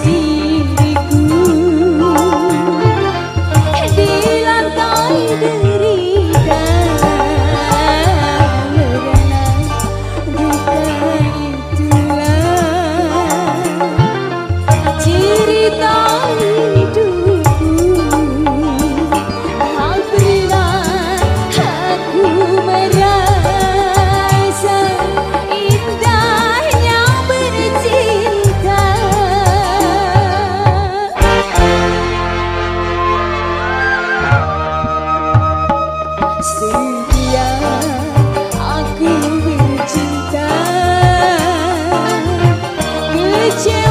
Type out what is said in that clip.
así. życie